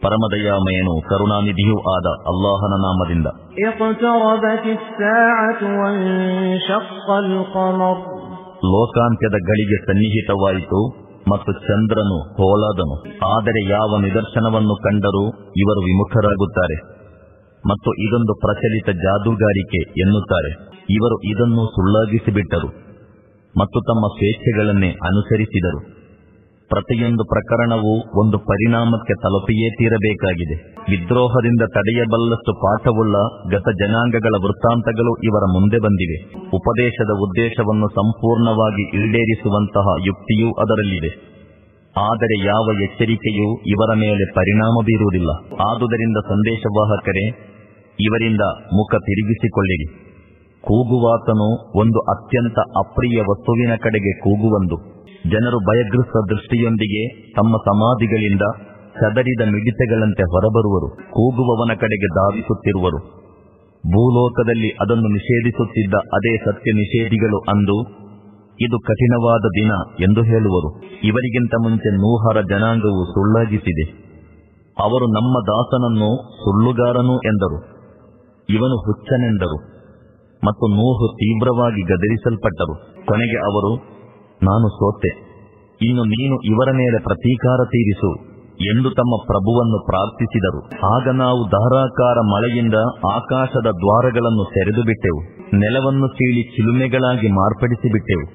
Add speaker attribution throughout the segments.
Speaker 1: ಪರಮದಯಾಮಯನು ಕರುಣಾನಿಧಿಯೂ ಆದ ಅಲ್ಲಾಹನ ನಾಮದಿಂದ. ಲೋಕಾಂತ್ಯದ ಗಳಿಗೆ ಸನ್ನಿಹಿತವಾಯಿತು ಮತ್ತು ಚಂದ್ರನು ಹೋಲಾದನು. ಆದರೆ ಯಾವ ನಿದರ್ಶನವನ್ನು ಕಂಡರೂ ಇವರು ವಿಮುಖರಾಗುತ್ತಾರೆ ಮತ್ತು ಇದೊಂದು ಪ್ರಚಲಿತ ಜಾದೂಗಾರಿಕೆ ಎನ್ನುತ್ತಾರೆ. ಇವರು ಇದನ್ನು ಸುಳ್ಳಾಗಿಸಿಬಿಟ್ಟರು ಮತ್ತು ತಮ್ಮ ಸ್ವೇಚ್ಛೆಗಳನ್ನೇ ಅನುಸರಿಸಿದರು. ಪ್ರತಿಯೊಂದು ಪ್ರಕರಣವೂ ಒಂದು ಪರಿಣಾಮಕ್ಕೆ ತಲುಪಿಯೇ ತೀರಬೇಕಾಗಿದೆ. ವಿದ್ರೋಹದಿಂದ ತಡೆಯಬಲ್ಲಷ್ಟು ಪಾಠವುಳ್ಳ ಗತ ಜನಾಂಗಗಳ ವೃತ್ತಾಂತಗಳು ಇವರ ಮುಂದೆ ಬಂದಿವೆ. ಉಪದೇಶದ ಉದ್ದೇಶವನ್ನು ಸಂಪೂರ್ಣವಾಗಿ ಈಡೇರಿಸುವಂತಹ ಯುಕ್ತಿಯೂ ಅದರಲ್ಲಿದೆ. ಆದರೆ ಯಾವ ಎಚ್ಚರಿಕೆಯೂ ಇವರ ಮೇಲೆ ಪರಿಣಾಮ ಬೀರುವುದಿಲ್ಲ. ಆದುದರಿಂದ ಸಂದೇಶವಾಹಕರೇ, ಇವರಿಂದ ಮುಖ ತಿರುಗಿಸಿಕೊಳ್ಳಿರಿ. ಕೂಗುವಾತನು ಒಂದು ಅತ್ಯಂತ ಅಪ್ರಿಯ ವಸ್ತುವಿನ ಕಡೆಗೆ ಕೂಗುವಂದು. ಜನರು ಭಯಗ್ರಸ್ತ ದೃಷ್ಟಿಯೊಂದಿಗೆ ತಮ್ಮ ಸಮಾಧಿಗಳಿಂದ ಚದರಿದ ಮಿಡಿತೆಗಳಂತೆ ಹೊರಬರುವರು, ಕೂಗುವವನ ಕಡೆಗೆ ಧಾವಿಸುತ್ತಿರುವರು. ಭೂಲೋಕದಲ್ಲಿ ಅದನ್ನು ನಿಷೇಧಿಸುತ್ತಿದ್ದ ಅದೇ ಸತ್ಯ ನಿಷೇಧಿಗಳು ಅಂದು, ಇದು ಕಠಿಣವಾದ ದಿನ ಎಂದು ಹೇಳುವರು. ಇವರಿಗಿಂತ ಮುಂಚೆ ನೂಹರ ಜನಾಂಗವು ಸುಳ್ಳಾಗಿಸಿದೆ. ಅವರು ನಮ್ಮ ದಾಸನನ್ನು ಸುಳ್ಳುಗಾರನು ಎಂದರು. ಇವನು ಹುಚ್ಚನೆಂದರು. ಮತ್ತು ನೂಹು ತೀವ್ರವಾಗಿ ಗದರಿಸಲ್ಪಟ್ಟರು. ಕೊನೆಗೆ ಅವರು ನಾನು ಸೋತೆ. ಇನ್ನು ನೀನು ಇವರ ಮೇಲೆ ಪ್ರತೀಕಾರ ತೀರಿಸು ಎಂದು ತಮ್ಮ ಪ್ರಭುವನ್ನು ಪ್ರಾರ್ಥಿಸಿದರು. ಆಗ ನಾವು ಧಾರಾಕಾರ ಮಳೆಯಿಂದ ಆಕಾಶದ ದ್ವಾರಗಳನ್ನು ತೆರೆದು ಬಿಟ್ಟೆವು. ನೆಲವನ್ನು ಸೀಳಿ ಚಿಲುಮೆಗಳಾಗಿ ಮಾರ್ಪಡಿಸಿಬಿಟ್ಟೆವು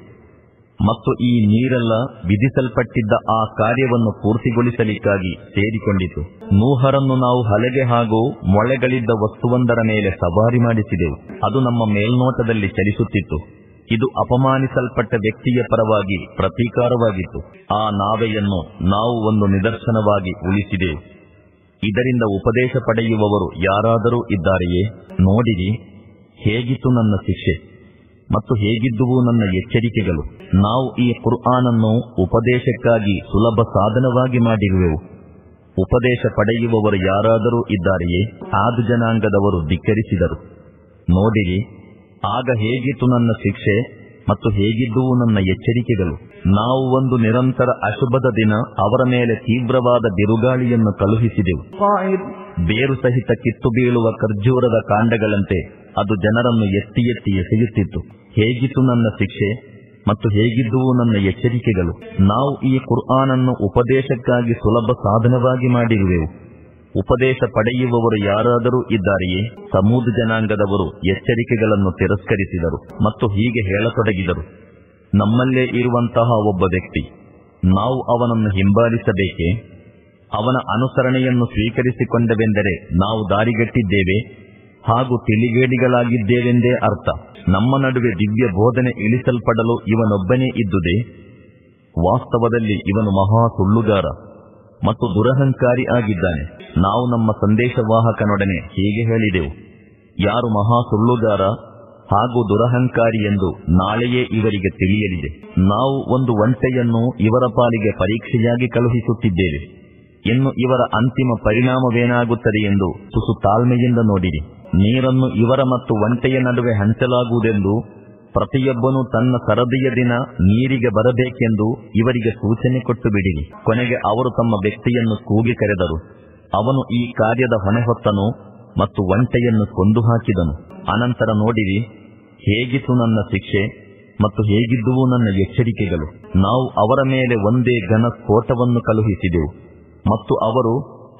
Speaker 1: ಮತ್ತು ಈ ನೀರೆಲ್ಲ ವಿಧಿಸಲ್ಪಟ್ಟಿದ್ದ ಆ ಕಾರ್ಯವನ್ನು ಪೂರ್ತಿಗೊಳಿಸಲಿಕ್ಕಾಗಿ ಸೇರಿಕೊಂಡಿತು. ನೂಹರನ್ನು ನಾವು ಹಲಗೆ ಹಾಗೂ ಮೊಳೆಗಳಿದ್ದ ವಸ್ತುವೊಂದರ ಮೇಲೆ ಸವಾರಿ ಮಾಡಿಸಿದೆವು. ಅದು ನಮ್ಮ ಮೇಲ್ನೋಟದಲ್ಲಿ ಚಲಿಸುತ್ತಿತ್ತು. ಇದು ಅಪಮಾನಿಸಲ್ಪಟ್ಟ ವ್ಯಕ್ತಿಯ ಪರವಾಗಿ ಪ್ರತೀಕಾರವಾಗಿತ್ತು. ಆ ನಾವೆಯನ್ನು ನಾವು ಒಂದು ನಿದರ್ಶನವಾಗಿ ಉಳಿಸಿದೆವು ಇದರಿಂದ ಉಪದೇಶ ಪಡೆಯುವವರು ಯಾರಾದರೂ ಇದ್ದಾರೆಯೇ? ನೋಡಿರಿ, ಹೇಗಿತ್ತು ನನ್ನ ಶಿಕ್ಷೆ ಮತ್ತು ಹೇಗಿದ್ದುವು ನನ್ನ ಎಚ್ಚರಿಕೆಗಳು. ನಾವು ಈ ಕುರ್ಆನನ್ನು ಉಪದೇಶಕ್ಕಾಗಿ ಸುಲಭ ಸಾಧನವಾಗಿ ಮಾಡಿರುವೆವು. ಉಪದೇಶ ಪಡೆಯುವವರು ಯಾರಾದರೂ ಇದ್ದಾರೆಯೇ? ಆದು ಜನಾಂಗದವರು ಧಿಕ್ಕರಿಸಿದರು. ನೋಡಿರಿ ಆಗ ಹೇಗಿತ್ತು ನನ್ನ ಶಿಕ್ಷೆ ಮತ್ತು ಹೇಗಿದ್ದುವು ನನ್ನ ಎಚ್ಚರಿಕೆಗಳು? ನಾವು ಒಂದು ನಿರಂತರ ಅಶುಭದ ದಿನ ಅವರ ಮೇಲೆ ತೀವ್ರವಾದ ಬಿರುಗಾಳಿಯನ್ನು ಕಳುಹಿಸಿದೆವು. ಬೇರು ಸಹಿತ ಕಿತ್ತು ಬೀಳುವ ಖರ್ಜೂರದ ಕಾಂಡಗಳಂತೆ ಅದು ಜನರನ್ನು ಎತ್ತಿ ಎತ್ತಿ ಎಸೆಯುತ್ತಿತ್ತು. ಹೇಗಿತ್ತು ನನ್ನ ಶಿಕ್ಷೆ ಮತ್ತು ಹೇಗಿದ್ದುವು ನನ್ನ ಎಚ್ಚರಿಕೆಗಳು? ನಾವು ಈ ಕುರ್ಆನನ್ನು ಉಪದೇಶಕ್ಕಾಗಿ ಸುಲಭ ಸಾಧನವಾಗಿ ಮಾಡಿರುವೆವು. ಉಪದೇಶ ಪಡೆಯುವವರು ಯಾರಾದರೂ ಇದ್ದಾರೆಯೇ? ಸಮೂದ ಜನಾಂಗದವರು ಎಚ್ಚರಿಕೆಗಳನ್ನು ತಿರಸ್ಕರಿಸಿದರು ಮತ್ತು ಹೀಗೆ ಹೇಳತೊಡಗಿದರು. ನಮ್ಮಲ್ಲೇ ಇರುವಂತಹ ಒಬ್ಬ ವ್ಯಕ್ತಿ, ನಾವು ಅವನನ್ನು ಹಿಂಬಾಲಿಸಬೇಕೇ? ಅವನ ಅನುಸರಣೆಯನ್ನು ಸ್ವೀಕರಿಸಿಕೊಂಡವೆಂದರೆ ನಾವು ದಾರಿಗಟ್ಟಿದ್ದೇವೆ? ಹಾಗೂ ತಿಳಿಗೇಡಿಗಳಾಗಿದ್ದೇವೆಂದೇ ಅರ್ಥ. ನಮ್ಮ ನಡುವೆ ದಿವ್ಯ ಬೋಧನೆ ಇಳಿಸಲ್ಪಡಲು ಇವನೊಬ್ಬನೇ ಇದ್ದುದೇ? ವಾಸ್ತವದಲ್ಲಿ ಇವನು ಮಹಾ ಸುಳ್ಳುಗಾರ. ಮತ್ತು ದುರಹಂಕಾರಿ ಆಗಿದ್ದಾನೆ. ನಾವು ನಮ್ಮ ಸಂದೇಶವಾಹಕನೊಡನೆ ಹೀಗೆ ಹೇಳಿದೆವು. ಯಾರು ಮಹಾ ಸುಳ್ಳುಗಾರ ಹಾಗೂ ದುರಹಂಕಾರಿ ಎಂದು ನಾಳೆಯೇ ಇವರಿಗೆ ತಿಳಿಯಲಿದೆ. ನಾವು ಒಂದು ಒಂಟೆಯನ್ನು ಇವರ ಪಾಲಿಗೆ ಪರೀಕ್ಷೆಯಾಗಿ ಕಳುಹಿಸುತ್ತಿದ್ದೇವೆ. ಇನ್ನು ಇವರ ಅಂತಿಮ ಪರಿಣಾಮವೇನಾಗುತ್ತದೆ ಎಂದು ತುಸು ತಾಳ್ಮೆಯಿಂದ ನೋಡಿರಿ. ನೀರನ್ನು ಇವರ ಮತ್ತು ಒಂಟೆಯ ನಡುವೆ ಹಂಚಲಾಗುವುದೆಂದು ಪ್ರತಿಯೊಬ್ಬನೂ ತನ್ನ ಸರದಿಯ ದಿನ ನೀರಿಗೆ ಬರಬೇಕೆಂದು ಇವರಿಗೆ ಸೂಚನೆ ಕೊಟ್ಟು ಬಿಡಿರಿ. ಕೊನೆಗೆ ಅವರು ತಮ್ಮ ವ್ಯಕ್ತಿಯನ್ನು ಕೂಗಿ ಕರೆದರು. ಅವನು ಈ ಕಾರ್ಯದ ಹೊಣೆ ಹೊತ್ತನು ಮತ್ತು ಒಂಟೆಯನ್ನು ಕೊಂದು ಹಾಕಿದನು ಅನಂತರ ನೋಡಿರಿ, ಹೇಗಿತ್ತು ನನ್ನ ಶಿಕ್ಷೆ ಮತ್ತು ಹೇಗಿದ್ದುವು ನನ್ನ ಎಚ್ಚರಿಕೆಗಳು. ನಾವು ಅವರ ಮೇಲೆ ಒಂದೇ ಘನ ಸ್ಫೋಟವನ್ನು ಕಳುಹಿಸಿದೆವು ಮತ್ತು ಅವರು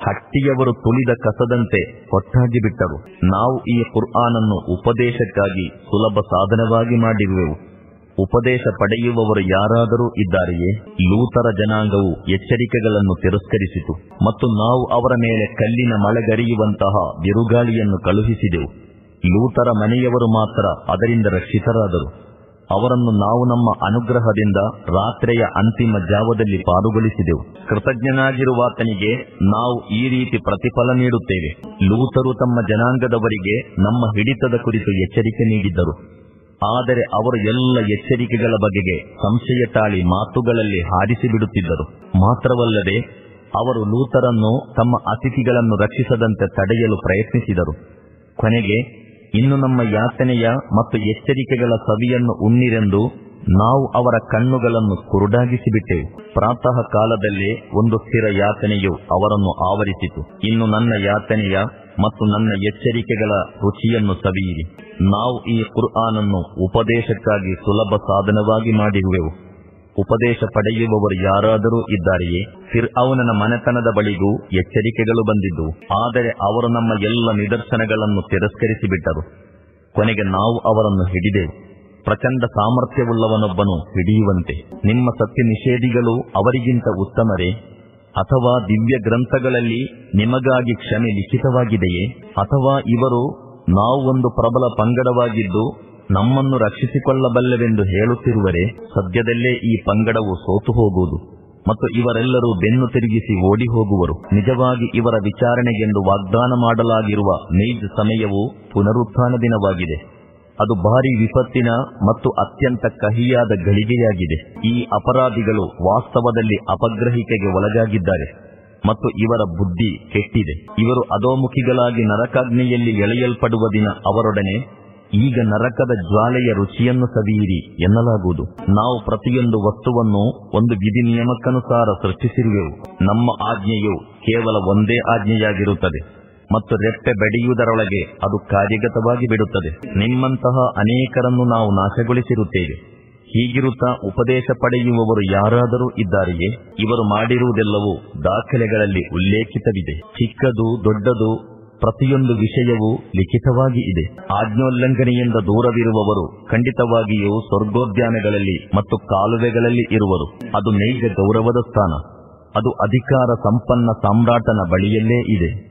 Speaker 1: ಹಟ್ಟಿಯವರು ತುಳಿದ ಕಸದಂತೆ ಹೊಟ್ಟಾಗಿ ಬಿಟ್ಟರು. ನಾವು ಈ ಕುರ್ಆನನ್ನು ಉಪದೇಶಕ್ಕಾಗಿ ಸುಲಭ ಸಾಧನವಾಗಿ ಮಾಡಿರುವೆವು. ಉಪದೇಶ ಪಡೆಯುವವರು ಯಾರಾದರೂ ಇದ್ದಾರೆಯೇ? ಲೂತರ ಜನಾಂಗವು ಎಚ್ಚರಿಕೆಗಳನ್ನು ತಿರಸ್ಕರಿಸಿತು ಮತ್ತು ನಾವು ಅವರ ಮೇಲೆ ಕಲ್ಲಿನ ಮಳೆಗರಿಯುವಂತಹ ಬಿರುಗಾಳಿಯನ್ನು ಕಳುಹಿಸಿದೆವು. ಲೂತರ ಮನೆಯವರು ಮಾತ್ರ ಅದರಿಂದ ರಕ್ಷಿತರಾದರು. ಅವರನ್ನು ನಾವು ನಮ್ಮ ಅನುಗ್ರಹದಿಂದ ರಾತ್ರಿಯ ಅಂತಿಮ ಜಾವದಲ್ಲಿ ಪಾರುಗೊಳಿಸಿದೆವು. ಕೃತಜ್ಞನಾಗಿರುವಾತನಿಗೆ ನಾವು ಈ ರೀತಿ ಪ್ರತಿಫಲ ನೀಡುತ್ತೇವೆ. ಲೂತರು ತಮ್ಮ ಜನಾಂಗದವರಿಗೆ ನಮ್ಮ ಹಿಡಿತದ ಕುರಿತು ಎಚ್ಚರಿಕೆ ನೀಡಿದ್ದರು. ಆದರೆ ಅವರು ಎಲ್ಲ ಎಚ್ಚರಿಕೆಗಳ ಬಗೆಗೆ ಸಂಶಯ ತಾಳಿ ಮಾತುಗಳಲ್ಲಿ ಹಾರಿಸಿ ಬಿಡುತ್ತಿದ್ದರು ಮಾತ್ರವಲ್ಲದೆ ಅವರು ಲೂತರನ್ನು ತಮ್ಮ ಅತಿಥಿಗಳನ್ನು ರಕ್ಷಿಸದಂತೆ ತಡೆಯಲು ಪ್ರಯತ್ನಿಸಿದರು. ಕೊನೆಗೆ ಇನ್ನು ನಮ್ಮ ಯಾತನೆಯ ಮತ್ತು ಎಚ್ಚರಿಕೆಗಳ ಸವಿಯನ್ನು ಉಣ್ಣಿರೆಂದು ನಾವು ಅವರ ಕಣ್ಣುಗಳನ್ನು ಕುರುಡಾಗಿಸಿಬಿಟ್ಟೆವು. ಪ್ರಾತಃ ಕಾಲದಲ್ಲೇ ಒಂದು ಸ್ಥಿರ ಯಾತನೆಯು ಅವರನ್ನು ಆವರಿಸಿತು. ಇನ್ನು ನನ್ನ ಯಾತನೆಯ ಮತ್ತು ನನ್ನ ಎಚ್ಚರಿಕೆಗಳ ರುಚಿಯನ್ನು ಸವಿಯಿರಿ. ನಾವು ಈ ಕುರ್ಆನನ್ನು ಉಪದೇಶಕ್ಕಾಗಿ ಸುಲಭ ಸಾಧನವಾಗಿ ಮಾಡಿರುವೆವು. ಉಪದೇಶ ಪಡೆಯುವವರು ಯಾರಾದರೂ ಇದ್ದಾರೆಯೇ ಫಿರ್ ಅವನನ ಮನೆತನದ ಬಳಿಗೂ ಎಚ್ಚರಿಕೆಗಳು ಬಂದಿದ್ದು, ಆದರೆ ಅವರು ನಮ್ಮ ಎಲ್ಲ ನಿದರ್ಶನಗಳನ್ನು ತಿರಸ್ಕರಿಸಿಬಿಟ್ಟರು. ಕೊನೆಗೆ ನಾವು ಅವರನ್ನು ಹಿಡಿದೆವು ಪ್ರಚಂಡ ಸಾಮರ್ಥ್ಯವುಳ್ಳವನೊಬ್ಬನು ಹಿಡಿಯುವಂತೆ. ನಿಮ್ಮ ಸತ್ಯ ನಿಷೇಧಿಗಳು ಅವರಿಗಿಂತ ಉತ್ತಮರೇ? ಅಥವಾ ದಿವ್ಯ ಗ್ರಂಥಗಳಲ್ಲಿ ನಿಮಗಾಗಿ ಕ್ಷಮೆ ಲಿಖಿತವಾಗಿದೆಯೇ? ಅಥವಾ ಇವರು ನಾವು ಒಂದು ಪ್ರಬಲ ಪಂಗಡವಾಗಿದ್ದು ನಮ್ಮನ್ನು ರಕ್ಷಿಸಿಕೊಳ್ಳಬಲ್ಲವೆಂದು ಹೇಳುತ್ತಿರುವರೆ ಸದ್ಯದಲ್ಲೇ ಈ ಪಂಗಡವು ಸೋತು ಹೋಗುವುದು. ಮತ್ತು ಇವರೆಲ್ಲರೂ ಬೆನ್ನು ತಿರುಗಿಸಿ ಓಡಿ ಹೋಗುವರು ನಿಜವಾಗಿ ಇವರ ವಿಚಾರಣೆಗೆಂದು ವಾಗ್ದಾನ ಮಾಡಲಾಗಿರುವ ನೈಜ ಸಮಯವು ಪುನರುತ್ಥಾನ ದಿನವಾಗಿದೆ. ಅದು ಭಾರಿ ವಿಪತ್ತಿನ ಮತ್ತು ಅತ್ಯಂತ ಕಹಿಯಾದ ಗಳಿಗೆಯಾಗಿದೆ. ಈ ಅಪರಾಧಿಗಳು ವಾಸ್ತವದಲ್ಲಿ ಅಪಗ್ರಹಿಕೆಗೆ ಒಳಗಾಗಿದ್ದಾರೆ. ಮತ್ತು ಇವರ ಬುದ್ಧಿ ಕೆಟ್ಟಿದೆ. ಇವರು ಅಧೋಮುಖಿಗಳಾಗಿ ನರಕಾಗ್ನಿಯಲ್ಲಿ ಎಳೆಯಲ್ಪಡುವ ದಿನ ಅವರೊಡನೆ ಈಗ ನರಕದ ಜ್ವಾಲೆಯ ರುಚಿಯನ್ನು ಸವಿಯಿರಿ ಎನ್ನಲಾಗುವುದು. ನಾವು ಪ್ರತಿಯೊಂದು ವಸ್ತುವನ್ನು ಒಂದು ವಿಧಿ ನಿಯಮಕ್ಕನುಸಾರ ಸೃಷ್ಟಿಸಿರುವೆವು. ನಮ್ಮ ಆಜ್ಞೆಯು ಕೇವಲ ಒಂದೇ ಆಜ್ಞೆಯಾಗಿರುತ್ತದೆ. ಮತ್ತು ರೆಪ್ಪೆ ಬೆಡೆಯುವುದರೊಳಗೆ ಅದು ಕಾರ್ಯಗತವಾಗಿ ಬಿಡುತ್ತದೆ. ನಿಮ್ಮಂತಹ ಅನೇಕರನ್ನು ನಾವು ನಾಶಗೊಳಿಸಿರುತ್ತೇವೆ. ಹೀಗಿರುತ್ತಾ ಉಪದೇಶ ಪಡೆಯುವವರು ಯಾರಾದರೂ ಇದ್ದಾರೆಯೇ? ಇವರು ಮಾಡಿರುವುದೆಲ್ಲವೂ ದಾಖಲೆಗಳಲ್ಲಿ ಉಲ್ಲೇಖಿತವಿದೆ. ಚಿಕ್ಕದು, ದೊಡ್ಡದು ಪ್ರತಿಯೊಂದು ವಿಷಯವೂ ಲಿಖಿತವಾಗಿ ಇದೆ. ಆಜ್ಞೋಲ್ಲಂಘನೆಯಿಂದ ದೂರವಿರುವವರು ಖಂಡಿತವಾಗಿಯೂ ಸ್ವರ್ಗೋದ್ಯಾನಗಳಲ್ಲಿ ಮತ್ತು ಕಾಲುವೆಗಳಲ್ಲಿ ಇರುವರು. ಅದು ನೈಜ ಗೌರವದ ಸ್ಥಾನ. ಅದು ಅಧಿಕಾರ ಸಂಪನ್ನ ಸಾಮ್ರಾಟನ ಬಳಿಯಲ್ಲೇ ಇದೆ.